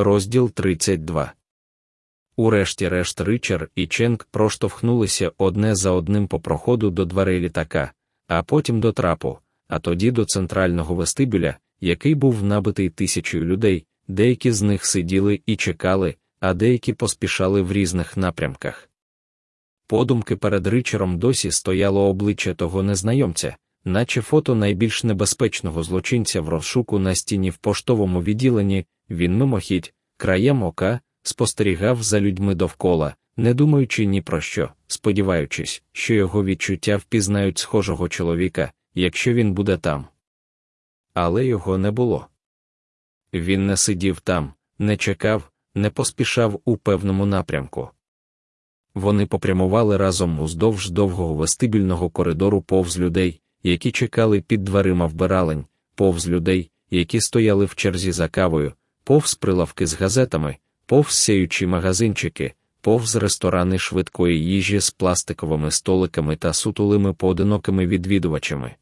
Розділ 32 Урешті-решт Ричард і Ченк проштовхнулися одне за одним по проходу до дверей літака, а потім до трапу, а тоді до центрального вестибюля, який був набитий тисячою людей, деякі з них сиділи і чекали, а деякі поспішали в різних напрямках. Подумки перед Ричером досі стояло обличчя того незнайомця, наче фото найбільш небезпечного злочинця в розшуку на стіні в поштовому відділенні, він мимохідь, краєм ока, спостерігав за людьми довкола, не думаючи ні про що, сподіваючись, що його відчуття впізнають схожого чоловіка, якщо він буде там. Але його не було. Він не сидів там, не чекав, не поспішав у певному напрямку. Вони попрямували разом уздовж довгого вестибільного коридору повз людей, які чекали під дверима вбиралень, повз людей, які стояли в черзі за кавою, повз прилавки з газетами, повз сяючі магазинчики, повз ресторани швидкої їжі з пластиковими столиками та сутулими поодинокими відвідувачами.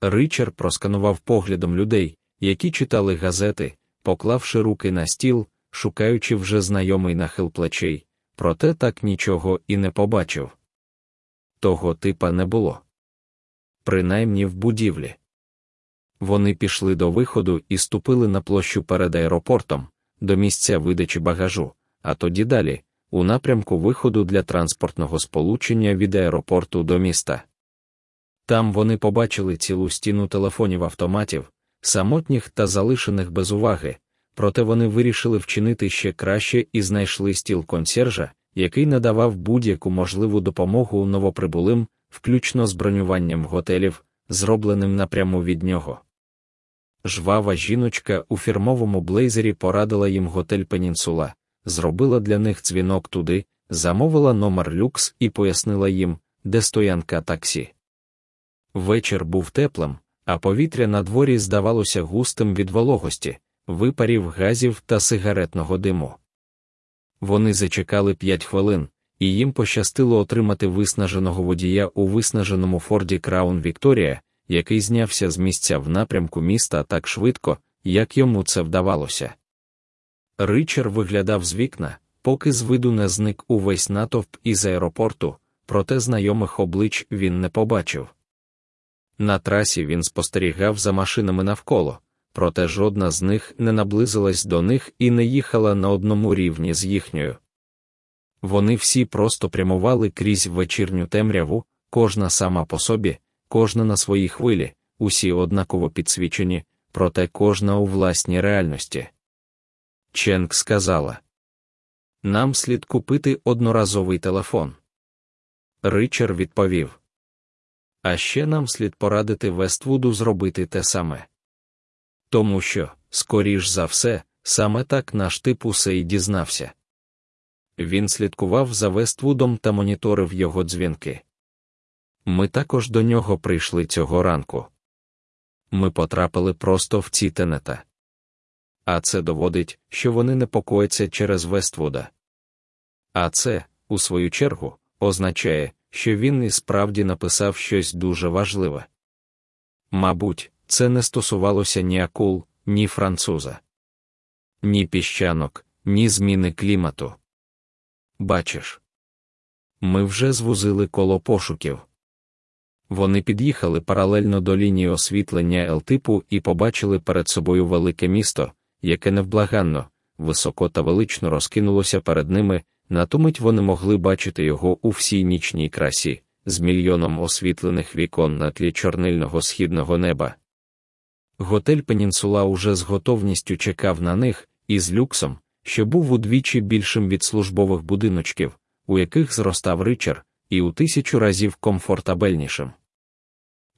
Ричард просканував поглядом людей, які читали газети, поклавши руки на стіл, шукаючи вже знайомий нахил плечей, проте так нічого і не побачив. Того типа не було. Принаймні в будівлі. Вони пішли до виходу і ступили на площу перед аеропортом, до місця видачі багажу, а тоді далі, у напрямку виходу для транспортного сполучення від аеропорту до міста. Там вони побачили цілу стіну телефонів автоматів, самотніх та залишених без уваги, проте вони вирішили вчинити ще краще і знайшли стіл консьержа, який надавав будь-яку можливу допомогу новоприбулим, включно з бронюванням готелів, зробленим напряму від нього. Жвава жіночка у фірмовому блейзері порадила їм готель Пенінсула, зробила для них дзвінок туди, замовила номер люкс і пояснила їм, де стоянка таксі. Вечір був теплим, а повітря на дворі здавалося густим від вологості, випарів газів та сигаретного диму. Вони зачекали п'ять хвилин, і їм пощастило отримати виснаженого водія у виснаженому Форді Краун Вікторія, який знявся з місця в напрямку міста так швидко, як йому це вдавалося. Ричар виглядав з вікна, поки з виду не зник увесь натовп із аеропорту, проте знайомих облич він не побачив. На трасі він спостерігав за машинами навколо, проте жодна з них не наблизилась до них і не їхала на одному рівні з їхньою. Вони всі просто прямували крізь вечірню темряву, кожна сама по собі, кожна на своїй хвилі, усі однаково підсвічені, проте кожна у власній реальності. Ченк сказала Нам слід купити одноразовий телефон. Ричард відповів. А ще нам слід порадити Вествуду зробити те саме. Тому що, скоріш за все, саме так наш тип усе й дізнався. Він слідкував за Вествудом та моніторив його дзвінки. Ми також до нього прийшли цього ранку. Ми потрапили просто в ці тенета. А це доводить, що вони непокояться через Вествуда. А це, у свою чергу, означає, що він і справді написав щось дуже важливе. Мабуть, це не стосувалося ні акул, ні француза, ні піщанок, ні зміни клімату. Бачиш, ми вже звузили коло пошуків. Вони під'їхали паралельно до лінії освітлення Л-типу і побачили перед собою велике місто, яке невблаганно, високо та велично розкинулося перед ними, на ту мить вони могли бачити його у всій нічній красі, з мільйоном освітлених вікон на тлі чорнильного східного неба. Готель Пенінсула уже з готовністю чекав на них, і з люксом, що був удвічі більшим від службових будиночків, у яких зростав Ричард, і у тисячу разів комфортабельнішим.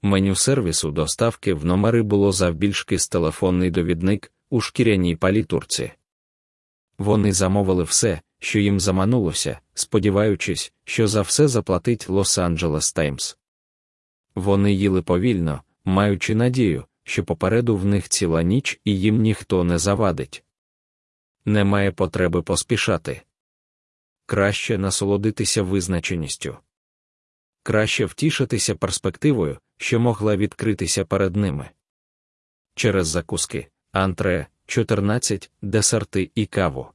Меню сервісу доставки в номери було завбільшки з телефонний довідник у шкіряній палітурці. Вони замовили все, що їм заманулося, сподіваючись, що за все заплатить Лос-Анджелес Таймс. Вони їли повільно, маючи надію, що попереду в них ціла ніч і їм ніхто не завадить. Немає потреби поспішати. Краще насолодитися визначеністю. Краще втішитися перспективою, що могла відкритися перед ними. Через закуски, антре, 14 десерти і каву.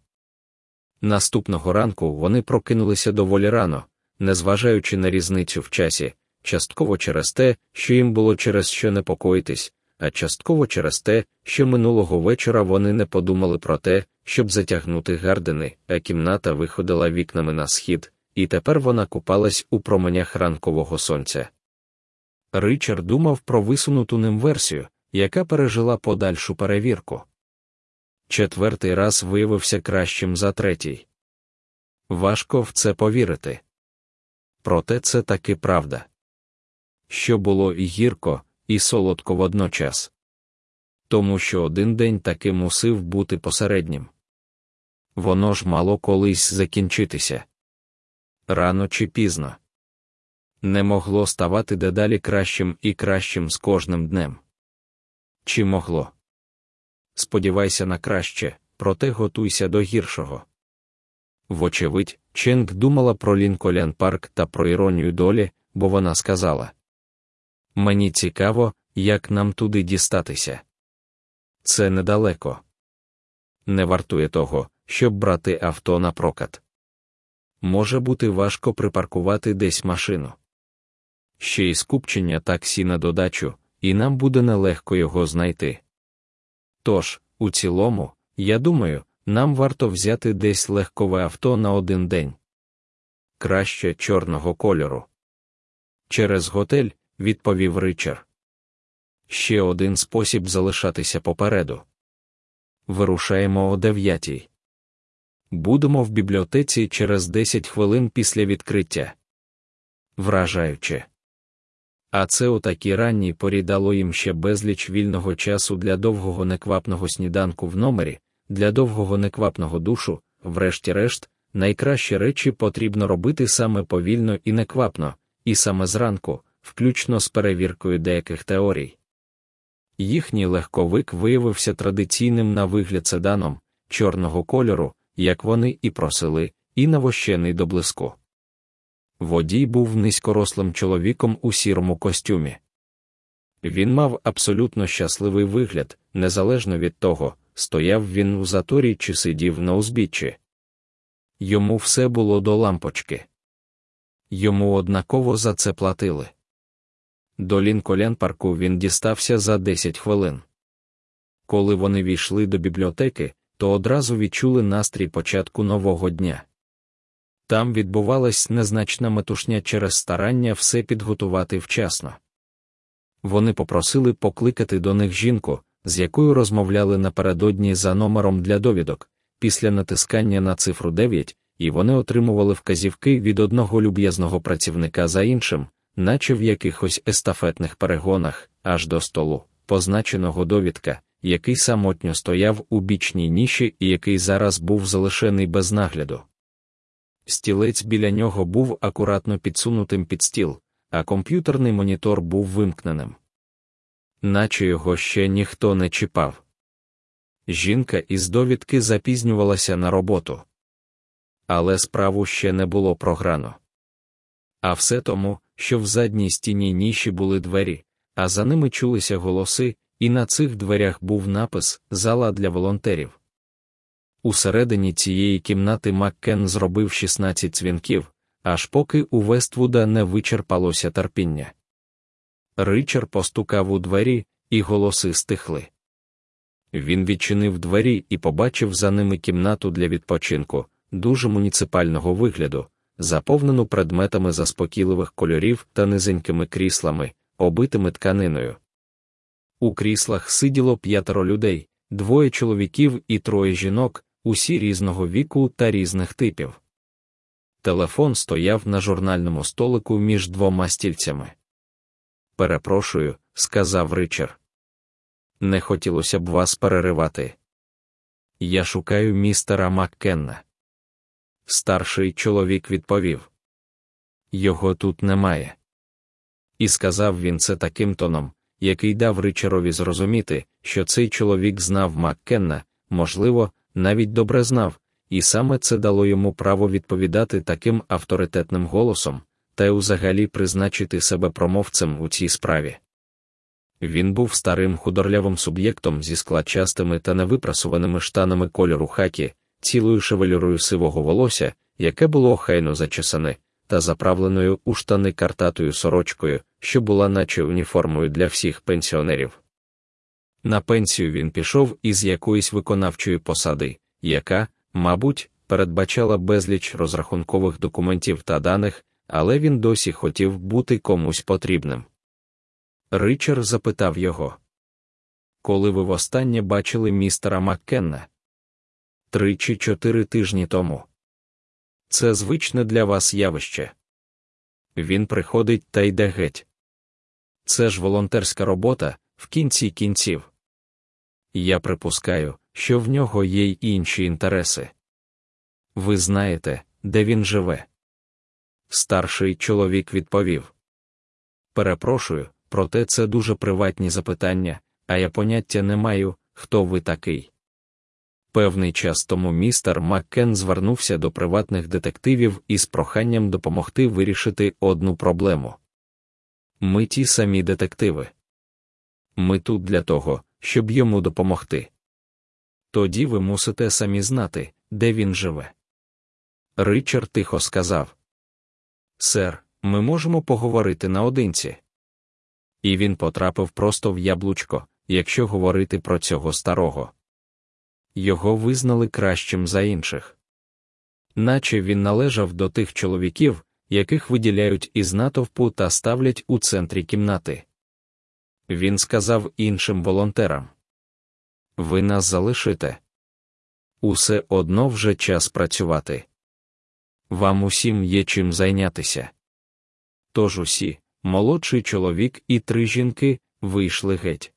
Наступного ранку вони прокинулися доволі рано, незважаючи на різницю в часі, частково через те, що їм було через що непокоїтись, а частково через те, що минулого вечора вони не подумали про те, щоб затягнути гардини, а кімната виходила вікнами на схід, і тепер вона купалась у променях ранкового сонця. Ричард думав про висунуту ним версію, яка пережила подальшу перевірку. Четвертий раз виявився кращим за третій. Важко в це повірити. Проте це таки правда. Що було і гірко, і солодко водночас. Тому що один день таки мусив бути посереднім. Воно ж мало колись закінчитися. Рано чи пізно. Не могло ставати дедалі кращим і кращим з кожним днем. Чи могло? Сподівайся на краще, проте готуйся до гіршого. Вочевидь, Ченк думала про Лінколян Парк та про іронію долі, бо вона сказала: Мені цікаво, як нам туди дістатися. Це недалеко. Не вартує того, щоб брати авто на прокат. Може бути важко припаркувати десь машину. Ще й скупчення таксі на додачу, і нам буде нелегко його знайти. Тож, у цілому, я думаю, нам варто взяти десь легкове авто на один день. Краще чорного кольору. Через готель, відповів Ричард. Ще один спосіб залишатися попереду. Вирушаємо о дев'ятій. Будемо в бібліотеці через 10 хвилин після відкриття. Вражаюче. А це у такій ранній порі дало їм ще безліч вільного часу для довгого неквапного сніданку в номері, для довгого неквапного душу, врешті-решт, найкращі речі потрібно робити саме повільно і неквапно, і саме зранку, включно з перевіркою деяких теорій. Їхній легковик виявився традиційним на вигляд седаном, чорного кольору, як вони і просили, і навощений до блиску. Водій був низькорослим чоловіком у сірому костюмі. Він мав абсолютно щасливий вигляд, незалежно від того, стояв він у заторі чи сидів на узбіччі. Йому все було до лампочки. Йому однаково за це платили. До Лінколян парку він дістався за 10 хвилин. Коли вони війшли до бібліотеки, то одразу відчули настрій початку нового дня. Там відбувалась незначна метушня через старання все підготувати вчасно. Вони попросили покликати до них жінку, з якою розмовляли напередодні за номером для довідок, після натискання на цифру 9, і вони отримували вказівки від одного люб'язного працівника за іншим, наче в якихось естафетних перегонах, аж до столу, позначеного довідка, який самотньо стояв у бічній ніші і який зараз був залишений без нагляду. Стілець біля нього був акуратно підсунутим під стіл, а комп'ютерний монітор був вимкненим. Наче його ще ніхто не чіпав. Жінка із довідки запізнювалася на роботу. Але справу ще не було програно. А все тому, що в задній стіні ніші були двері, а за ними чулися голоси, і на цих дверях був напис Зала для волонтерів. Усередині цієї кімнати Маккен зробив 16 дзвінків, аж поки у Вествуда не вичерпалося терпіння. Ричард постукав у двері, і голоси стихли. Він відчинив двері і побачив за ними кімнату для відпочинку, дуже муніципального вигляду, заповнену предметами заспокійливих кольорів та низенькими кріслами, обитими тканиною. У кріслах сиділо п'ятеро людей, двоє чоловіків і троє жінок, усі різного віку та різних типів. Телефон стояв на журнальному столику між двома стільцями. Перепрошую, сказав Ричард. Не хотілося б вас переривати. Я шукаю містера Маккенна. Старший чоловік відповів: Його тут немає. І сказав він це таким тоном, який дав Ричарові зрозуміти, що цей чоловік знав Маккенна, можливо, навіть добре знав, і саме це дало йому право відповідати таким авторитетним голосом, та й узагалі призначити себе промовцем у цій справі. Він був старим худорлявим суб'єктом зі складчастими та невипрасуваними штанами кольору хакі, цілою шевелюрою сивого волосся, яке було охайно зачесане, та заправленою у штани картатою сорочкою, що була наче уніформою для всіх пенсіонерів. На пенсію він пішов із якоїсь виконавчої посади, яка, мабуть, передбачала безліч розрахункових документів та даних, але він досі хотів бути комусь потрібним. Ричард запитав його, коли ви востаннє бачили містера Маккенна? Три чи чотири тижні тому. Це звичне для вас явище. Він приходить та йде геть. Це ж волонтерська робота в кінці кінців. Я припускаю, що в нього є й інші інтереси. Ви знаєте, де він живе? Старший чоловік відповів. Перепрошую, проте це дуже приватні запитання, а я поняття не маю, хто ви такий. Певний час тому містер Маккен звернувся до приватних детективів із проханням допомогти вирішити одну проблему. Ми ті самі детективи. Ми тут для того, щоб йому допомогти. Тоді ви мусите самі знати, де він живе. Ричард тихо сказав: Сер, ми можемо поговорити наодинці. І він потрапив просто в яблучко, якщо говорити про цього старого. Його визнали кращим за інших. Наче він належав до тих чоловіків, яких виділяють із натовпу та ставлять у центрі кімнати. Він сказав іншим волонтерам: Ви нас залишите. Усе одно вже час працювати. Вам усім є чим зайнятися. Тож усі, молодший чоловік і три жінки, вийшли геть.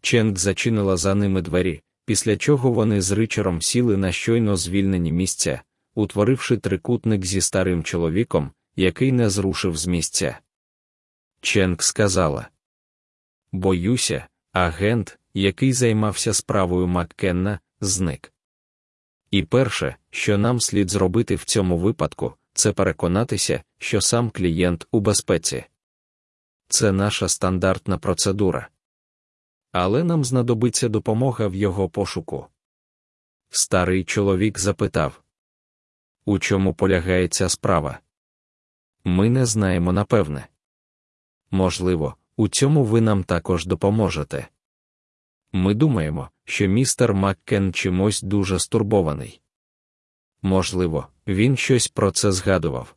Ченк зачинила за ними двері, після чого вони з ричаром сіли на щойно звільнені місця, утворивши трикутник зі старим чоловіком, який не зрушив з місця. Ченк сказала: Боюся, агент, який займався справою Маккенна, зник. І перше, що нам слід зробити в цьому випадку, це переконатися, що сам клієнт у безпеці. Це наша стандартна процедура. Але нам знадобиться допомога в його пошуку. Старий чоловік запитав У чому полягає ця справа? Ми не знаємо напевне. Можливо, у цьому ви нам також допоможете. Ми думаємо, що містер Маккен чимось дуже стурбований. Можливо, він щось про це згадував.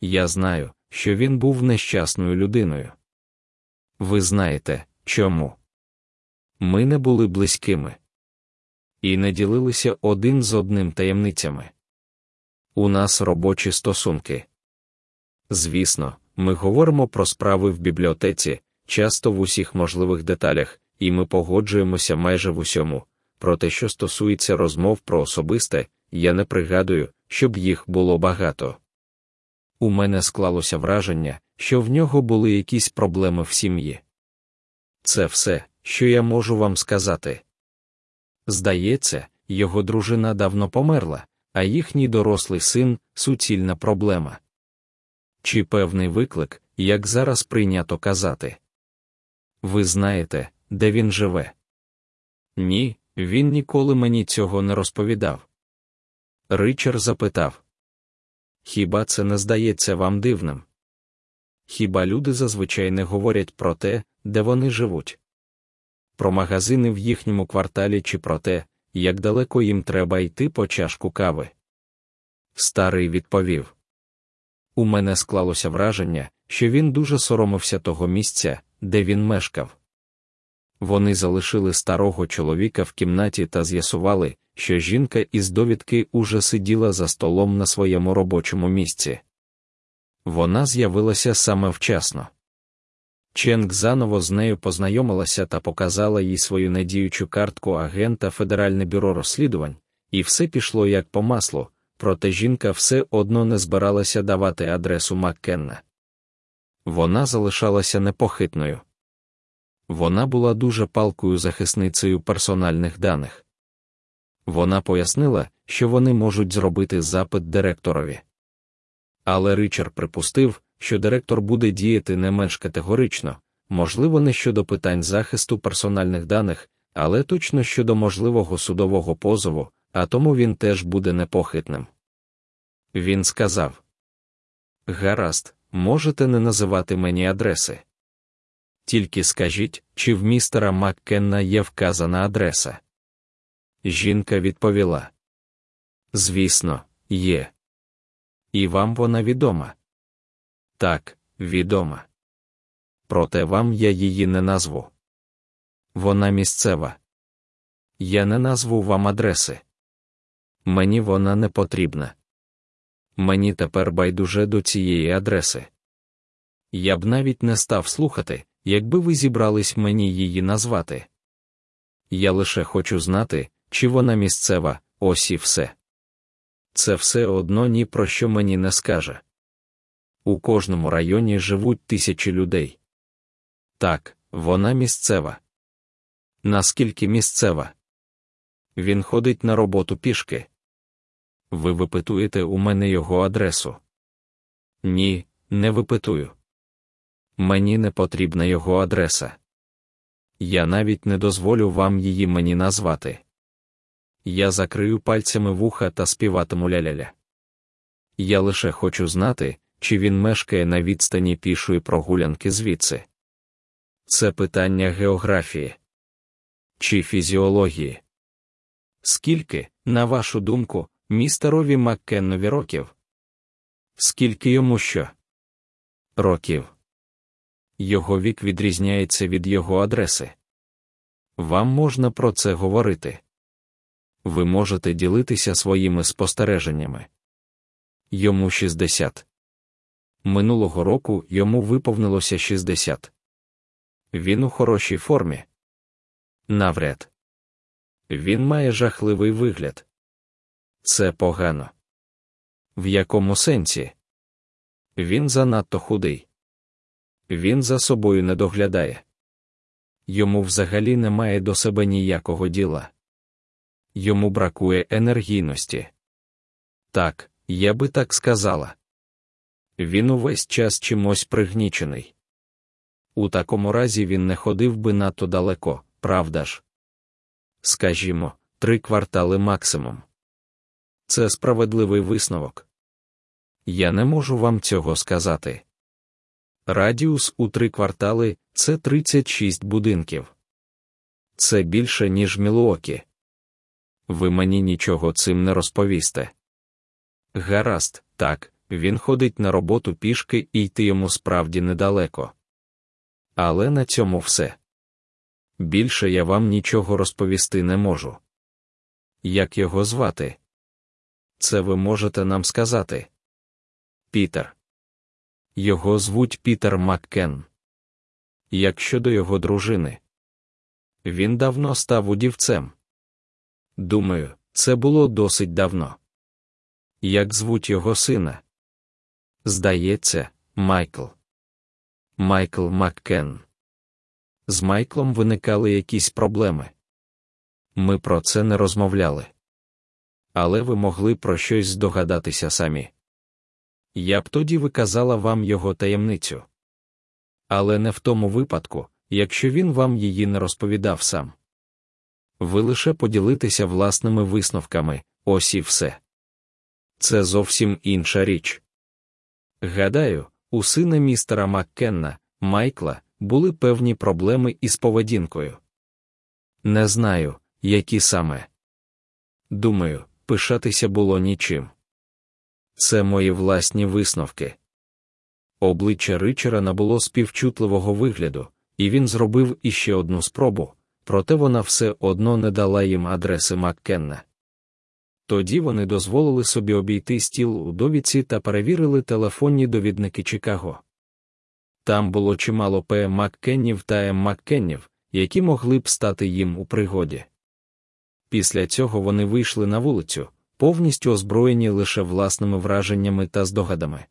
Я знаю, що він був нещасною людиною. Ви знаєте, чому? Ми не були близькими і не ділилися один з одним таємницями. У нас робочі стосунки. Звісно, ми говоримо про справи в бібліотеці, часто в усіх можливих деталях, і ми погоджуємося майже в усьому. Про те, що стосується розмов про особисте, я не пригадую, щоб їх було багато. У мене склалося враження, що в нього були якісь проблеми в сім'ї. Це все, що я можу вам сказати. Здається, його дружина давно померла, а їхній дорослий син суцільна проблема. Чи певний виклик, як зараз прийнято казати? Ви знаєте, де він живе? Ні, він ніколи мені цього не розповідав. Ричард запитав Хіба це не здається вам дивним? Хіба люди зазвичай не говорять про те, де вони живуть? Про магазини в їхньому кварталі чи про те, як далеко їм треба йти по чашку кави? Старий відповів У мене склалося враження, що він дуже соромився того місця, де він мешкав. Вони залишили старого чоловіка в кімнаті та з'ясували, що жінка із довідки уже сиділа за столом на своєму робочому місці. Вона з'явилася саме вчасно. Ченк заново з нею познайомилася та показала їй свою надіючу картку агента Федеральне бюро розслідувань, і все пішло як по маслу, проте жінка все одно не збиралася давати адресу Маккенна. Вона залишалася непохитною. Вона була дуже палкою захисницею персональних даних. Вона пояснила, що вони можуть зробити запит директорові. Але Ричард припустив, що директор буде діяти не менш категорично, можливо, не щодо питань захисту персональних даних, але точно щодо можливого судового позову, а тому він теж буде непохитним. Він сказав: Гаразд, можете не називати мені адреси. Тільки скажіть, чи в містера Маккенна є вказана адреса. Жінка відповіла: Звісно, є. І вам вона відома? Так, відома. Проте вам я її не назву. Вона місцева. Я не назву вам адреси. Мені вона не потрібна. Мені тепер байдуже до цієї адреси. Я б навіть не став слухати, якби ви зібрались мені її назвати. Я лише хочу знати, чи вона місцева, ось і все. Це все одно ні про що мені не скаже. У кожному районі живуть тисячі людей. Так, вона місцева. Наскільки місцева? Він ходить на роботу пішки. Ви випитуєте у мене його адресу? Ні, не випитую. Мені не потрібна його адреса. Я навіть не дозволю вам її мені назвати. Я закрию пальцями вуха та співатиму ля-ля-ля. Я лише хочу знати, чи він мешкає на відстані пішої прогулянки звідси. Це питання географії чи фізіології. Скільки, на вашу думку, містерові Маккеннові років? Скільки йому що? Років. Його вік відрізняється від його адреси. Вам можна про це говорити. Ви можете ділитися своїми спостереженнями. Йому 60. Минулого року йому виповнилося 60. Він у хорошій формі. Навряд. Він має жахливий вигляд. Це погано. В якому сенсі? Він занадто худий. Він за собою не доглядає. Йому взагалі немає до себе ніякого діла. Йому бракує енергійності. Так, я би так сказала. Він увесь час чимось пригнічений. У такому разі він не ходив би надто далеко, правда ж? Скажімо, три квартали максимум. Це справедливий висновок. Я не можу вам цього сказати. Радіус у три квартали це 36 будинків. Це більше, ніж Мілуокі. Ви мені нічого цим не розповісте. Гаразд, так, він ходить на роботу пішки і йти йому справді недалеко. Але на цьому все. Більше я вам нічого розповісти не можу. Як його звати? Це ви можете нам сказати. Пітер. Його звуть Пітер Маккен. Як щодо його дружини, він давно став удівцем. Думаю, це було досить давно. Як звуть його сина? Здається, Майкл. Майкл Маккен. З Майклом виникали якісь проблеми. Ми про це не розмовляли. Але ви могли про щось здогадатися самі. Я б тоді виказала вам його таємницю. Але не в тому випадку, якщо він вам її не розповідав сам. Ви лише поділитеся власними висновками, ось і все. Це зовсім інша річ. Гадаю, у сина містера Маккенна, Майкла, були певні проблеми із поведінкою. Не знаю, які саме. Думаю, пишатися було нічим. Це мої власні висновки. Обличчя Ричера набуло співчутливого вигляду, і він зробив іще одну спробу, проте вона все одно не дала їм адреси Маккенна. Тоді вони дозволили собі обійти стіл у довідці та перевірили телефонні довідники Чикаго. Там було чимало П. Маккеннів та М. Маккеннів, які могли б стати їм у пригоді. Після цього вони вийшли на вулицю, повністю озброєні лише власними враженнями та здогадами.